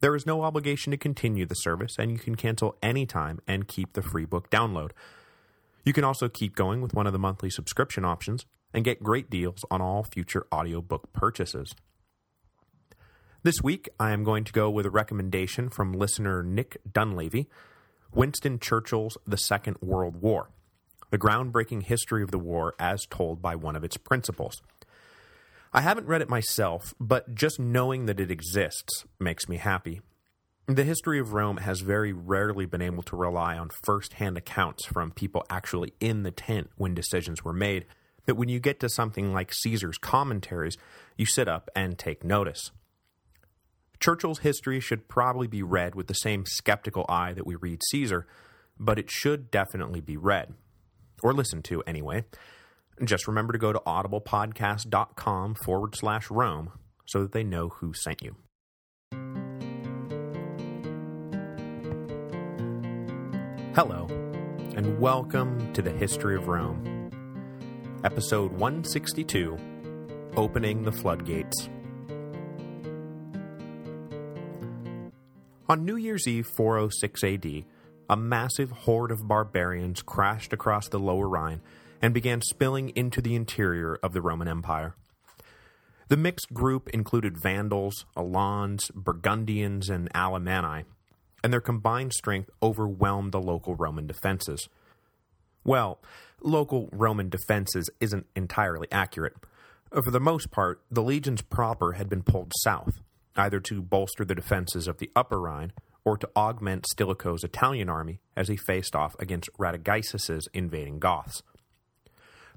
There is no obligation to continue the service, and you can cancel anytime and keep the free book download. You can also keep going with one of the monthly subscription options and get great deals on all future audiobook purchases. This week, I am going to go with a recommendation from listener Nick Dunleavy, Winston Churchill's The Second World War, the groundbreaking history of the war as told by one of its principals. I haven't read it myself, but just knowing that it exists makes me happy. The history of Rome has very rarely been able to rely on first-hand accounts from people actually in the tent when decisions were made, but when you get to something like Caesar's commentaries, you sit up and take notice. Churchill's history should probably be read with the same skeptical eye that we read Caesar, but it should definitely be read. Or listened to, anyway. Just remember to go to audiblepodcast.com forward slash Rome so that they know who sent you. Hello, and welcome to the History of Rome. Episode 162, Opening the Floodgates. On New Year's Eve 406 AD, a massive horde of barbarians crashed across the Lower Rhine and began spilling into the interior of the Roman Empire. The mixed group included Vandals, Alans, Burgundians, and Alemanni, and their combined strength overwhelmed the local Roman defenses. Well, local Roman defenses isn't entirely accurate. For the most part, the legions proper had been pulled south, either to bolster the defenses of the Upper Rhine or to augment Stilicho's Italian army as he faced off against Radagaisus's invading Goths.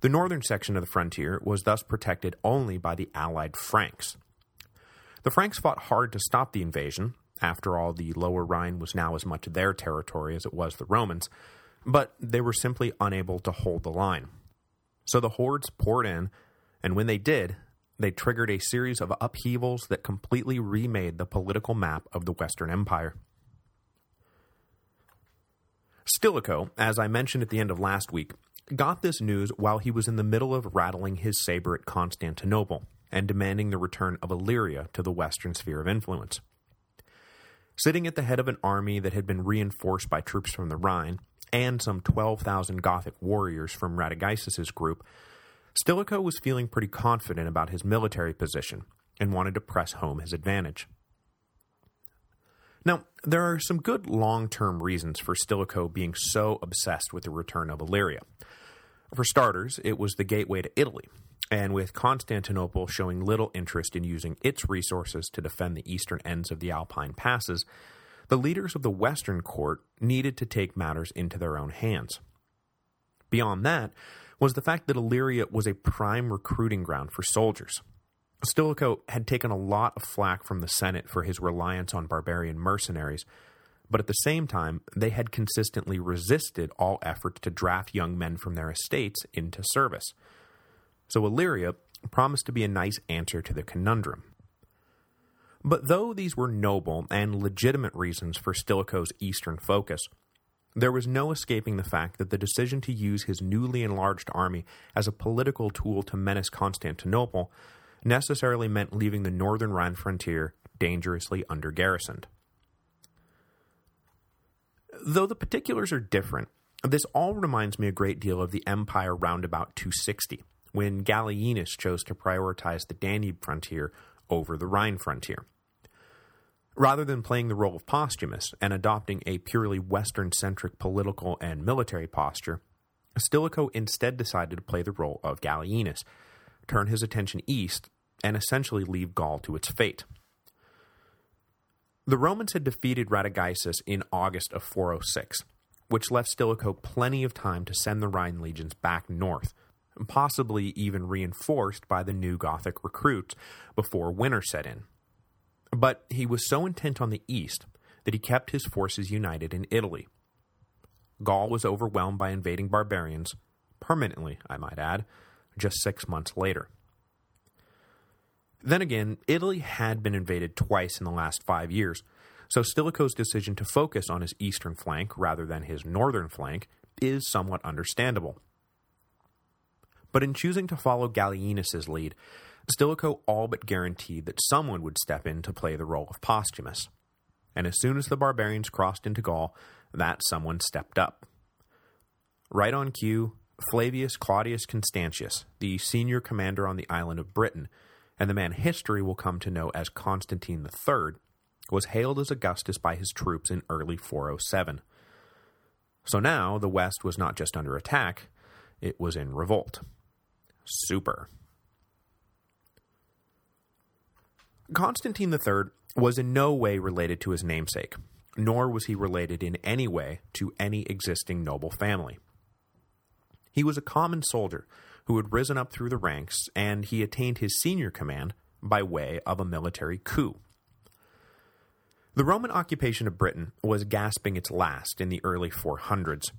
The northern section of the frontier was thus protected only by the allied Franks. The Franks fought hard to stop the invasion, after all the lower Rhine was now as much their territory as it was the Romans, but they were simply unable to hold the line. So the hordes poured in, and when they did, they triggered a series of upheavals that completely remade the political map of the Western Empire. Stilicho, as I mentioned at the end of last week, got this news while he was in the middle of rattling his saber at Constantinople and demanding the return of Illyria to the western sphere of influence. Sitting at the head of an army that had been reinforced by troops from the Rhine, and some 12,000 Gothic warriors from Radagaisus's group, Stilicho was feeling pretty confident about his military position and wanted to press home his advantage. Now, there are some good long-term reasons for Stilicho being so obsessed with the return of Illyria. For starters, it was the gateway to Italy, and with Constantinople showing little interest in using its resources to defend the eastern ends of the Alpine passes, the leaders of the western court needed to take matters into their own hands. Beyond that was the fact that Illyria was a prime recruiting ground for soldiers. Stilicho had taken a lot of flack from the Senate for his reliance on barbarian mercenaries, but at the same time, they had consistently resisted all efforts to draft young men from their estates into service. So Illyria promised to be a nice answer to the conundrum. But though these were noble and legitimate reasons for Stilicho's eastern focus, there was no escaping the fact that the decision to use his newly enlarged army as a political tool to menace Constantinople necessarily meant leaving the northern Rhine frontier dangerously under-garrisoned. Though the particulars are different, this all reminds me a great deal of the empire round about 260, when Gallienus chose to prioritize the Danube frontier over the Rhine frontier. Rather than playing the role of Postumus and adopting a purely Western-centric political and military posture, Stilicho instead decided to play the role of Gallienus, turn his attention east, and essentially leave Gaul to its fate. The Romans had defeated Radagaisus in August of 406, which left Stilicho plenty of time to send the Rhine legions back north, possibly even reinforced by the new Gothic recruits before winter set in. But he was so intent on the east that he kept his forces united in Italy. Gaul was overwhelmed by invading barbarians, permanently, I might add, just six months later. Then again, Italy had been invaded twice in the last five years, so Stilicho's decision to focus on his eastern flank rather than his northern flank is somewhat understandable. But in choosing to follow Gallienus's lead, Stilicho all but guaranteed that someone would step in to play the role of Postumus. And as soon as the barbarians crossed into Gaul, that someone stepped up. Right on cue, Flavius Claudius Constantius, the senior commander on the island of Britain, and the man history will come to know as Constantine III, was hailed as Augustus by his troops in early 407. So now, the West was not just under attack, it was in revolt. Super. Constantine III was in no way related to his namesake, nor was he related in any way to any existing noble family. He was a common soldier who had risen up through the ranks, and he attained his senior command by way of a military coup. The Roman occupation of Britain was gasping its last in the early 400s,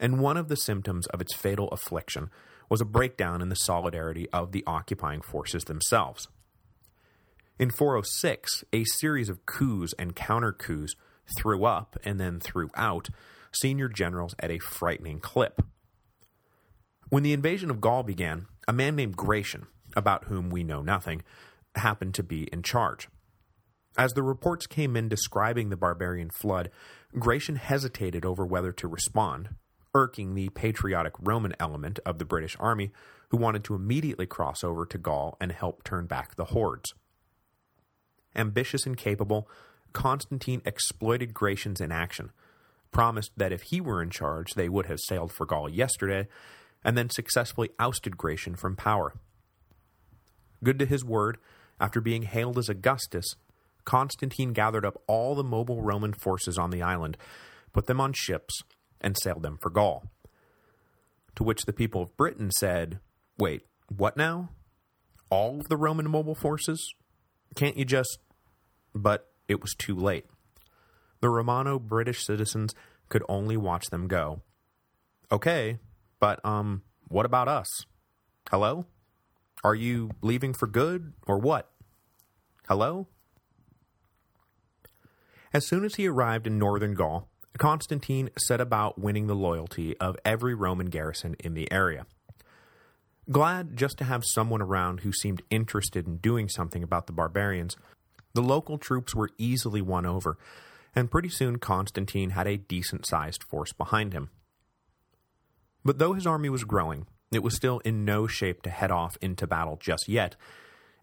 and one of the symptoms of its fatal affliction was a breakdown in the solidarity of the occupying forces themselves. In 406, a series of coups and counter-coups threw up and then threw out senior generals at a frightening clip. When the invasion of Gaul began, a man named Gratian, about whom we know nothing, happened to be in charge. As the reports came in describing the barbarian flood, Gratian hesitated over whether to respond, irking the patriotic Roman element of the British army who wanted to immediately cross over to Gaul and help turn back the hordes. Ambitious and capable, Constantine exploited Gratian's inaction, promised that if he were in charge they would have sailed for Gaul yesterday, and then successfully ousted Gratian from power. Good to his word, after being hailed as Augustus, Constantine gathered up all the mobile Roman forces on the island, put them on ships, and sailed them for Gaul. To which the people of Britain said, Wait, what now? All of the Roman mobile forces? Can't you just... But it was too late. The Romano-British citizens could only watch them go. Okay, but, um, what about us? Hello? Are you leaving for good, or what? Hello? As soon as he arrived in northern Gaul, Constantine set about winning the loyalty of every Roman garrison in the area. Glad just to have someone around who seemed interested in doing something about the barbarians, the local troops were easily won over, and pretty soon Constantine had a decent-sized force behind him. But though his army was growing, it was still in no shape to head off into battle just yet,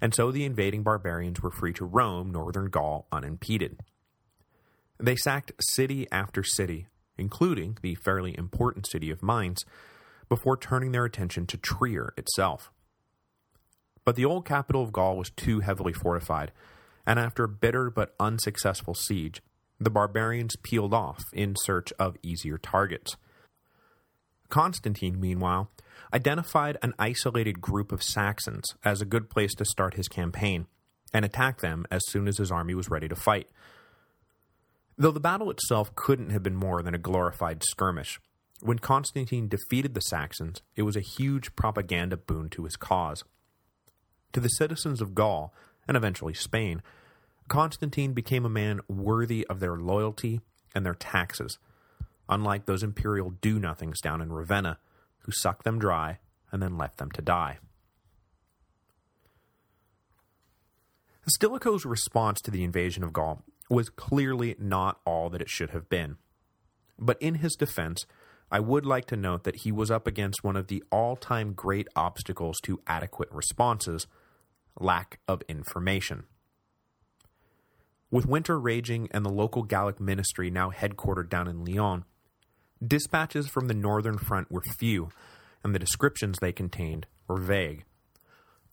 and so the invading barbarians were free to roam northern Gaul unimpeded. They sacked city after city, including the fairly important city of Mainz, before turning their attention to Trier itself. But the old capital of Gaul was too heavily fortified, and after a bitter but unsuccessful siege, the barbarians peeled off in search of easier targets. Constantine, meanwhile, identified an isolated group of Saxons as a good place to start his campaign, and attacked them as soon as his army was ready to fight, Though the battle itself couldn't have been more than a glorified skirmish, when Constantine defeated the Saxons, it was a huge propaganda boon to his cause. To the citizens of Gaul, and eventually Spain, Constantine became a man worthy of their loyalty and their taxes, unlike those imperial do-nothings down in Ravenna, who sucked them dry and then left them to die. Stilicho's response to the invasion of Gaul was clearly not all that it should have been. But in his defense, I would like to note that he was up against one of the all-time great obstacles to adequate responses, lack of information. With winter raging and the local Gallic ministry now headquartered down in Lyon, dispatches from the northern front were few, and the descriptions they contained were vague.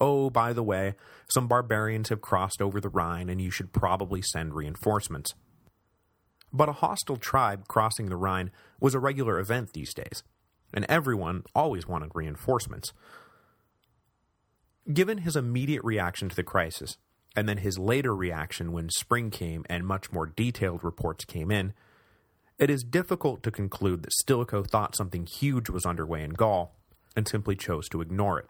Oh, by the way, some barbarians have crossed over the Rhine and you should probably send reinforcements. But a hostile tribe crossing the Rhine was a regular event these days, and everyone always wanted reinforcements. Given his immediate reaction to the crisis, and then his later reaction when spring came and much more detailed reports came in, It is difficult to conclude that Stilicho thought something huge was underway in Gaul, and simply chose to ignore it.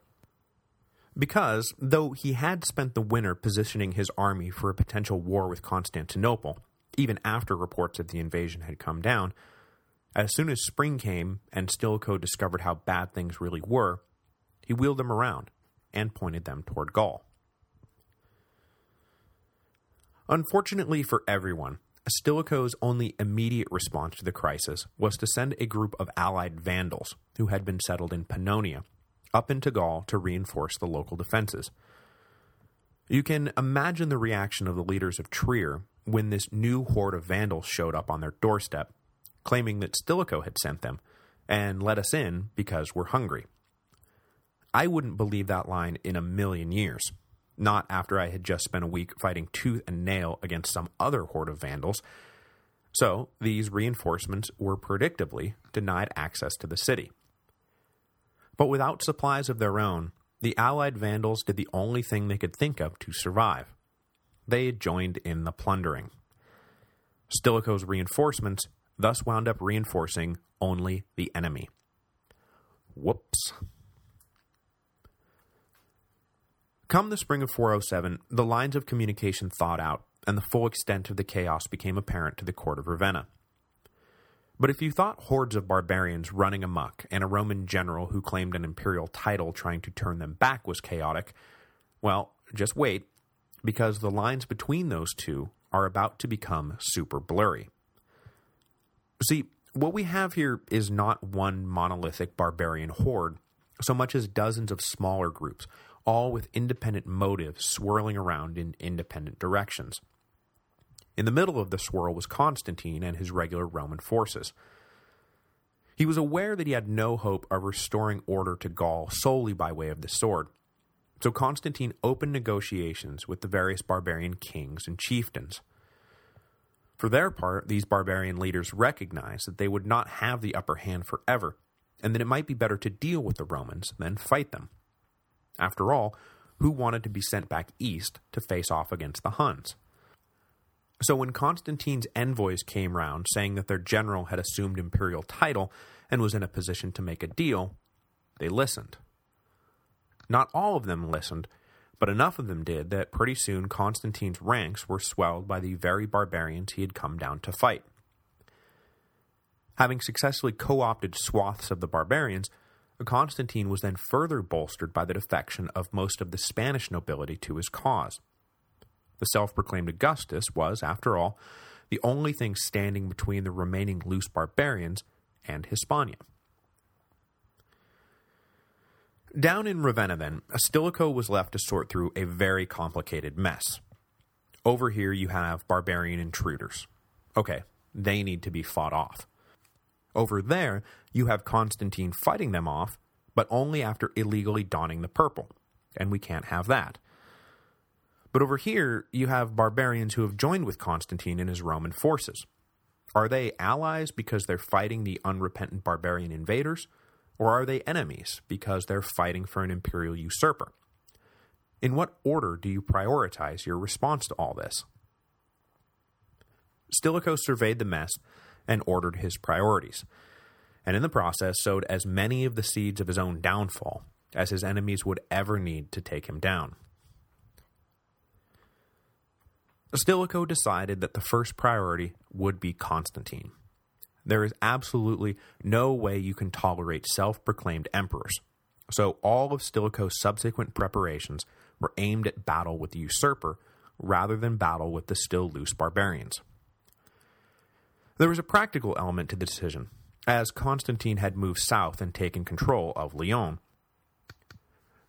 Because, though he had spent the winter positioning his army for a potential war with Constantinople, even after reports of the invasion had come down, as soon as spring came and Stilicho discovered how bad things really were, he wheeled them around and pointed them toward Gaul. Unfortunately for everyone, Stilicho's only immediate response to the crisis was to send a group of allied Vandals, who had been settled in Pannonia, up into Gaul to reinforce the local defenses. You can imagine the reaction of the leaders of Trier when this new horde of Vandals showed up on their doorstep, claiming that Stilicho had sent them, and let us in because we're hungry. I wouldn't believe that line in a million years, not after I had just spent a week fighting tooth and nail against some other horde of Vandals. So, these reinforcements were predictably denied access to the city. But without supplies of their own, the Allied Vandals did the only thing they could think of to survive. They joined in the plundering. Stilicho's reinforcements thus wound up reinforcing only the enemy. Whoops. Come the spring of 407, the lines of communication thawed out, and the full extent of the chaos became apparent to the court of Ravenna. But if you thought hordes of barbarians running amok and a Roman general who claimed an imperial title trying to turn them back was chaotic, well, just wait, because the lines between those two are about to become super blurry. See, what we have here is not one monolithic barbarian horde, so much as dozens of smaller groups, all with independent motives swirling around in independent directions. In the middle of the swirl was Constantine and his regular Roman forces. He was aware that he had no hope of restoring order to Gaul solely by way of the sword, so Constantine opened negotiations with the various barbarian kings and chieftains. For their part, these barbarian leaders recognized that they would not have the upper hand forever, and that it might be better to deal with the Romans than fight them. After all, who wanted to be sent back east to face off against the Huns? So when Constantine's envoys came round saying that their general had assumed imperial title and was in a position to make a deal, they listened. Not all of them listened, but enough of them did that pretty soon Constantine's ranks were swelled by the very barbarians he had come down to fight. Having successfully co-opted swaths of the barbarians, Constantine was then further bolstered by the defection of most of the Spanish nobility to his cause. The self-proclaimed Augustus was, after all, the only thing standing between the remaining loose barbarians and Hispania. Down in Ravenna, then, Stilicho was left to sort through a very complicated mess. Over here you have barbarian intruders. Okay, they need to be fought off. Over there, you have Constantine fighting them off, but only after illegally donning the purple, and we can't have that. But over here, you have barbarians who have joined with Constantine in his Roman forces. Are they allies because they're fighting the unrepentant barbarian invaders, or are they enemies because they're fighting for an imperial usurper? In what order do you prioritize your response to all this? Stilicho surveyed the mess and ordered his priorities, and in the process sowed as many of the seeds of his own downfall as his enemies would ever need to take him down. Stilicho decided that the first priority would be Constantine. There is absolutely no way you can tolerate self-proclaimed emperors, so all of Stilicho's subsequent preparations were aimed at battle with the usurper rather than battle with the still loose barbarians. There was a practical element to the decision, as Constantine had moved south and taken control of Lyon.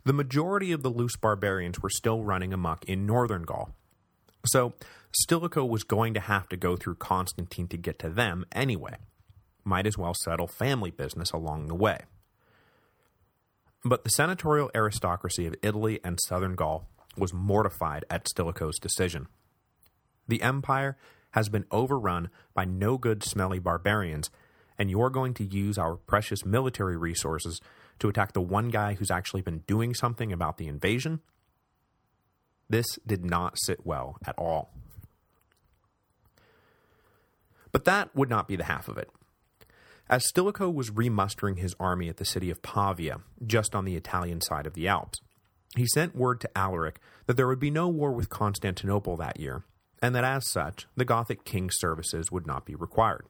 The majority of the loose barbarians were still running amok in northern Gaul, so Stilicho was going to have to go through Constantine to get to them anyway. Might as well settle family business along the way. But the senatorial aristocracy of Italy and southern Gaul was mortified at Stilicho's decision. The empire has been overrun by no-good smelly barbarians, and you're going to use our precious military resources to attack the one guy who's actually been doing something about the invasion? This did not sit well at all. But that would not be the half of it. As Stilicho was remustering his army at the city of Pavia, just on the Italian side of the Alps, he sent word to Alaric that there would be no war with Constantinople that year, and that as such, the Gothic king's services would not be required.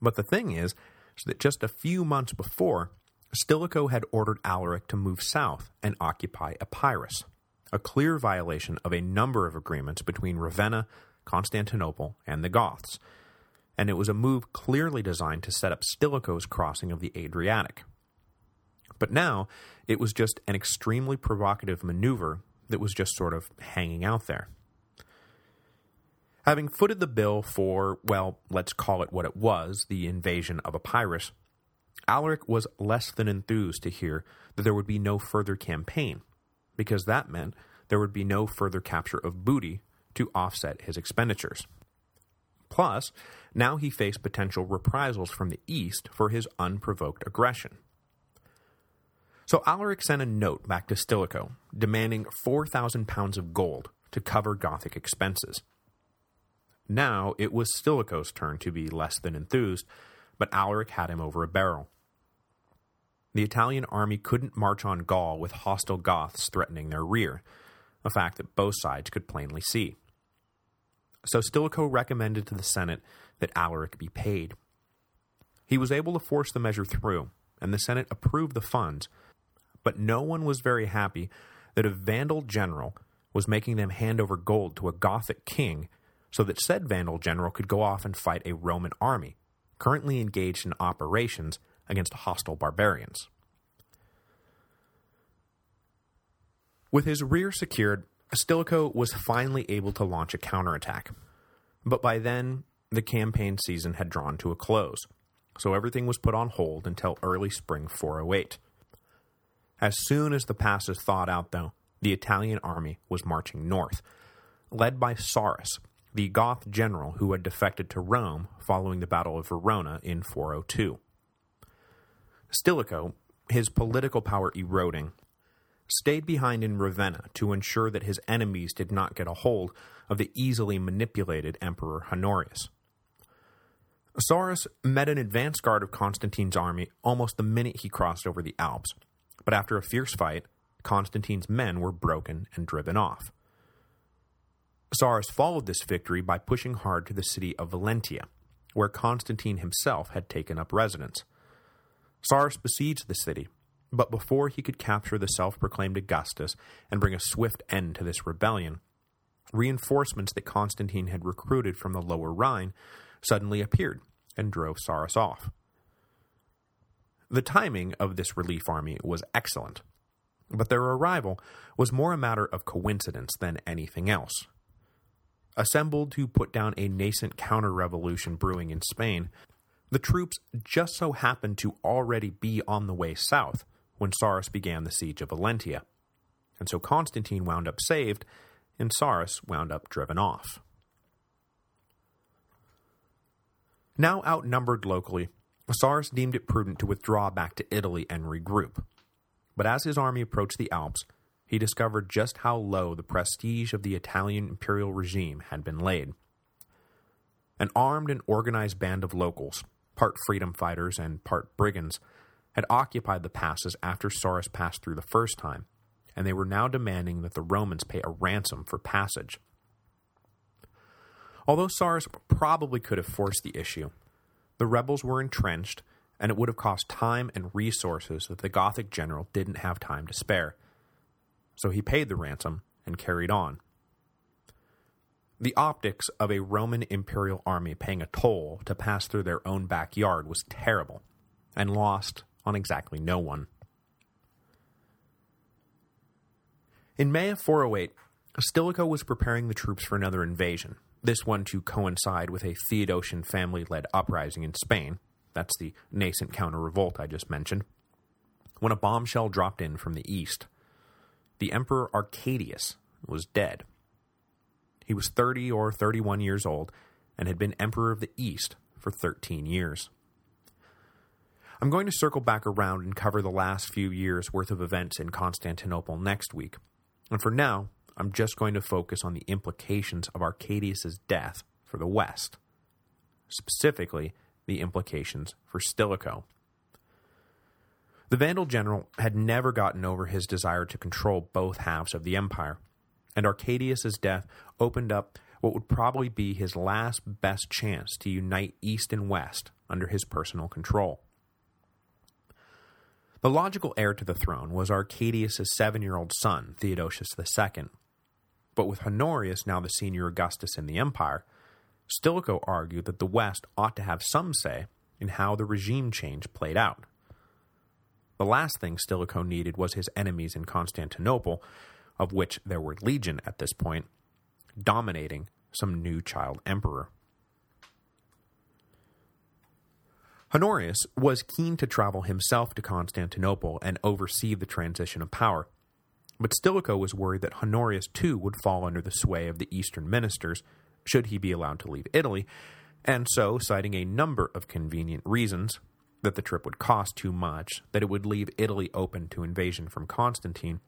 But the thing is, is that just a few months before, Stilicho had ordered Alaric to move south and occupy Epirus, a clear violation of a number of agreements between Ravenna, Constantinople, and the Goths, and it was a move clearly designed to set up Stilicho's crossing of the Adriatic. But now, it was just an extremely provocative maneuver that was just sort of hanging out there. Having footed the bill for, well, let's call it what it was, the invasion of Epirus, Alaric was less than enthused to hear that there would be no further campaign, because that meant there would be no further capture of booty to offset his expenditures. Plus, now he faced potential reprisals from the east for his unprovoked aggression. So Alaric sent a note back to Stilicho, demanding 4,000 pounds of gold to cover Gothic expenses. Now it was Stilicho's turn to be less than enthused, but Alaric had him over a barrel. The Italian army couldn't march on Gaul with hostile Goths threatening their rear, a fact that both sides could plainly see. So Stilicho recommended to the Senate that Alaric be paid. He was able to force the measure through, and the Senate approved the funds, but no one was very happy that a Vandal general was making them hand over gold to a Gothic king so that said Vandal general could go off and fight a Roman army, currently engaged in operations against hostile barbarians. With his rear secured, Stilicho was finally able to launch a counterattack. But by then, the campaign season had drawn to a close, so everything was put on hold until early spring 408. As soon as the passes thawed out, though, the Italian army was marching north, led by Sarus, the Goth general who had defected to Rome following the Battle of Verona in 402. Stilicho, his political power eroding, stayed behind in Ravenna to ensure that his enemies did not get a hold of the easily manipulated Emperor Honorius. Sarus met an advance guard of Constantine's army almost the minute he crossed over the Alps, but after a fierce fight, Constantine's men were broken and driven off. Sarus followed this victory by pushing hard to the city of Valentia, where Constantine himself had taken up residence. Sarus besieged the city, but before he could capture the self-proclaimed Augustus and bring a swift end to this rebellion, reinforcements that Constantine had recruited from the lower Rhine suddenly appeared and drove Sarus off. The timing of this relief army was excellent, but their arrival was more a matter of coincidence than anything else. Assembled to put down a nascent counter-revolution brewing in Spain, the troops just so happened to already be on the way south when Sarus began the siege of Valentia, and so Constantine wound up saved, and Sarus wound up driven off. Now outnumbered locally, Sarus deemed it prudent to withdraw back to Italy and regroup. But as his army approached the Alps, he discovered just how low the prestige of the Italian imperial regime had been laid. An armed and organized band of locals, part freedom fighters and part brigands, had occupied the passes after Sarus passed through the first time, and they were now demanding that the Romans pay a ransom for passage. Although Sarus probably could have forced the issue, the rebels were entrenched, and it would have cost time and resources that the Gothic general didn't have time to spare, so he paid the ransom and carried on. The optics of a Roman imperial army paying a toll to pass through their own backyard was terrible, and lost on exactly no one. In May of 408, Stilicho was preparing the troops for another invasion, this one to coincide with a Theodosian family-led uprising in Spain, that's the nascent counter-revolt I just mentioned, when a bombshell dropped in from the east the Emperor Arcadius was dead. He was 30 or 31 years old and had been Emperor of the East for 13 years. I'm going to circle back around and cover the last few years' worth of events in Constantinople next week, and for now, I'm just going to focus on the implications of Arcadius's death for the West. specifically the implications for Stilicho. The Vandal general had never gotten over his desire to control both halves of the empire, and Arcadius's death opened up what would probably be his last best chance to unite East and West under his personal control. The logical heir to the throne was Arcadius's seven-year-old son, Theodosius II. But with Honorius now the senior Augustus in the empire, Stilicho argued that the West ought to have some say in how the regime change played out. The last thing Stilicho needed was his enemies in Constantinople, of which there were legion at this point, dominating some new child emperor. Honorius was keen to travel himself to Constantinople and oversee the transition of power, but Stilicho was worried that Honorius too would fall under the sway of the eastern ministers should he be allowed to leave Italy, and so, citing a number of convenient reasons, that the trip would cost too much, that it would leave Italy open to invasion from Constantine,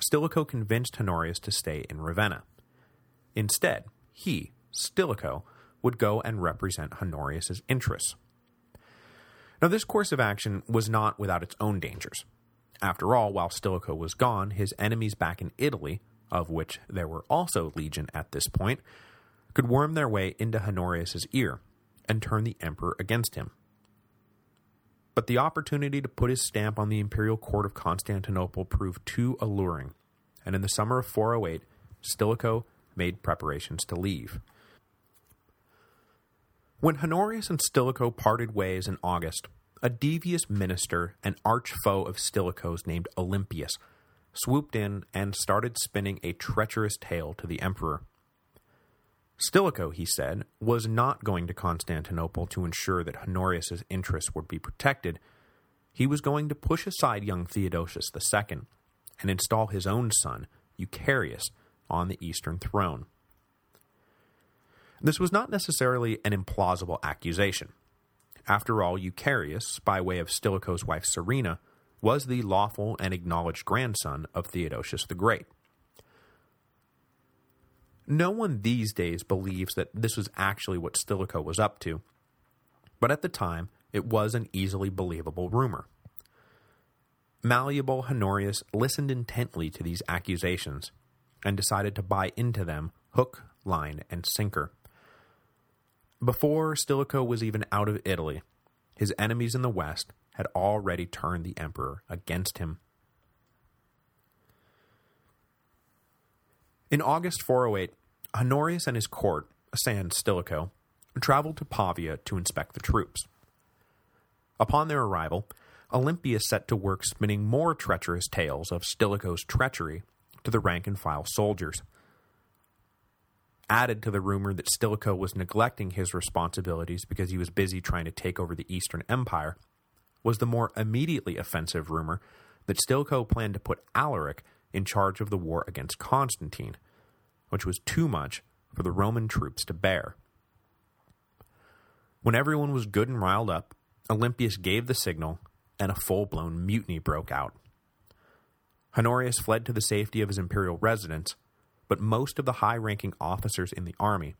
Stilicho convinced Honorius to stay in Ravenna. Instead, he, Stilicho, would go and represent Honorius's interests. Now this course of action was not without its own dangers. After all, while Stilicho was gone, his enemies back in Italy, of which there were also legion at this point, could worm their way into Honorius's ear and turn the emperor against him. But the opportunity to put his stamp on the imperial court of Constantinople proved too alluring, and in the summer of 408, Stilicho made preparations to leave. When Honorius and Stilicho parted ways in August, a devious minister and arch foe of Stilicho's named Olympius swooped in and started spinning a treacherous tale to the emperor. Stilicho, he said, was not going to Constantinople to ensure that Honorius's interests would be protected. He was going to push aside young Theodosius II and install his own son, Eucherius, on the eastern throne. This was not necessarily an implausible accusation. After all, Eucherius, by way of Stilicho's wife Serena, was the lawful and acknowledged grandson of Theodosius the Great. No one these days believes that this was actually what Stilicho was up to, but at the time, it was an easily believable rumor. Malleable Honorius listened intently to these accusations and decided to buy into them hook, line, and sinker. Before Stilicho was even out of Italy, his enemies in the west had already turned the emperor against him. In August 408, Honorius and his court, sans Stilicho, traveled to Pavia to inspect the troops. Upon their arrival, Olympius set to work spinning more treacherous tales of Stilicho's treachery to the rank-and-file soldiers. Added to the rumor that Stilicho was neglecting his responsibilities because he was busy trying to take over the Eastern Empire, was the more immediately offensive rumor that Stilicho planned to put Alaric in charge of the war against Constantine, which was too much for the Roman troops to bear. When everyone was good and riled up, Olympius gave the signal, and a full-blown mutiny broke out. Honorius fled to the safety of his imperial residence, but most of the high-ranking officers in the army,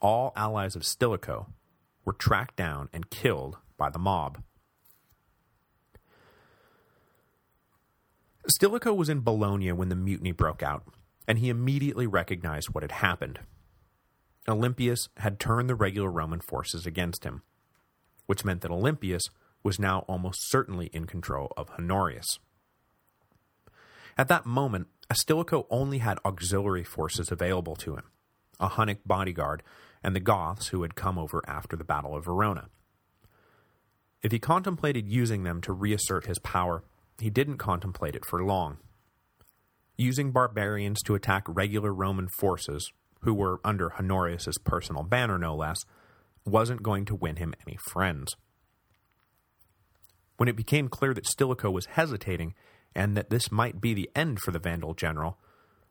all allies of Stilicho, were tracked down and killed by the mob. Stilicho was in Bologna when the mutiny broke out, and he immediately recognized what had happened. Olympius had turned the regular Roman forces against him, which meant that Olympius was now almost certainly in control of Honorius. At that moment, Stilicho only had auxiliary forces available to him, a Hunnic bodyguard, and the Goths who had come over after the Battle of Verona. If he contemplated using them to reassert his power, he didn't contemplate it for long. Using barbarians to attack regular Roman forces, who were under Honorius's personal banner no less, wasn't going to win him any friends. When it became clear that Stilicho was hesitating, and that this might be the end for the Vandal general,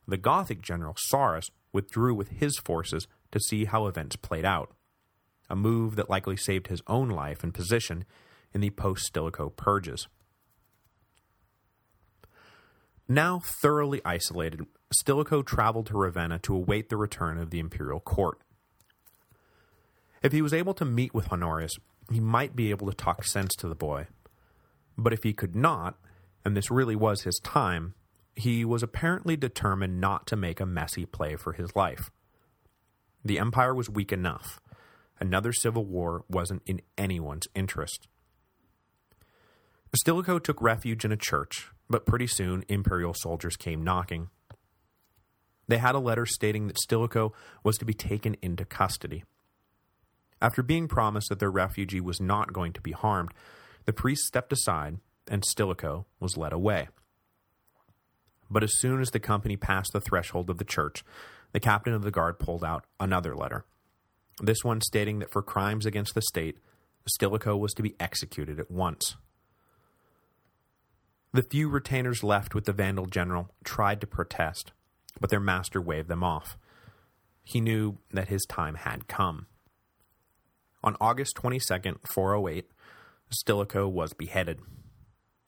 the Gothic general Sarus withdrew with his forces to see how events played out, a move that likely saved his own life and position in the post-Stilicho purges. Now thoroughly isolated, Stilicho traveled to Ravenna to await the return of the imperial court. If he was able to meet with Honorius, he might be able to talk sense to the boy. But if he could not, and this really was his time, he was apparently determined not to make a messy play for his life. The empire was weak enough. Another civil war wasn't in anyone's interest. Stilicho took refuge in a church, but pretty soon imperial soldiers came knocking. They had a letter stating that Stilicho was to be taken into custody. After being promised that their refugee was not going to be harmed, the priest stepped aside and Stilicho was led away. But as soon as the company passed the threshold of the church, the captain of the guard pulled out another letter, this one stating that for crimes against the state, Stilicho was to be executed at once. The few retainers left with the Vandal general tried to protest, but their master waved them off. He knew that his time had come. On August 22, 408, Stilicho was beheaded.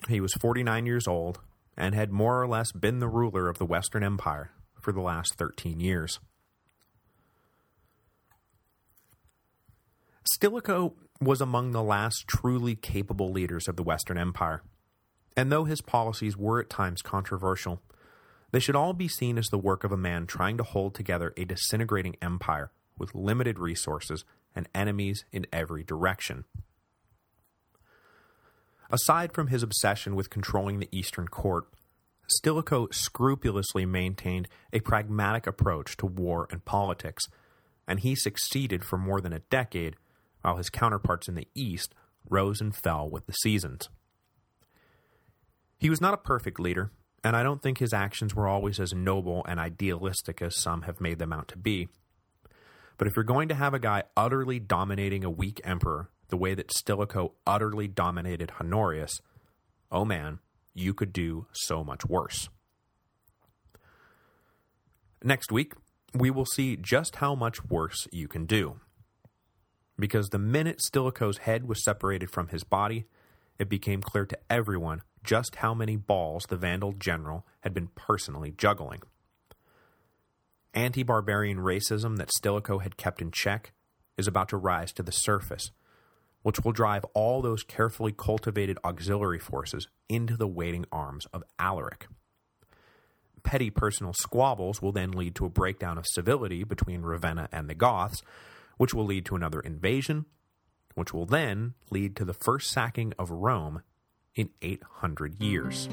He was 49 years old and had more or less been the ruler of the Western Empire for the last 13 years. Stilicho was among the last truly capable leaders of the Western Empire, and though his policies were at times controversial, they should all be seen as the work of a man trying to hold together a disintegrating empire with limited resources and enemies in every direction. Aside from his obsession with controlling the Eastern court, Stilicho scrupulously maintained a pragmatic approach to war and politics, and he succeeded for more than a decade, while his counterparts in the East rose and fell with the seasons. He was not a perfect leader, and I don't think his actions were always as noble and idealistic as some have made them out to be. But if you're going to have a guy utterly dominating a weak emperor the way that Stilicho utterly dominated Honorius, oh man, you could do so much worse. Next week, we will see just how much worse you can do. Because the minute Stilicho's head was separated from his body, it became clear to everyone just how many balls the Vandal general had been personally juggling. Anti-barbarian racism that Stilicho had kept in check is about to rise to the surface, which will drive all those carefully cultivated auxiliary forces into the waiting arms of Alaric. Petty personal squabbles will then lead to a breakdown of civility between Ravenna and the Goths, which will lead to another invasion, which will then lead to the first sacking of Rome in 800 years.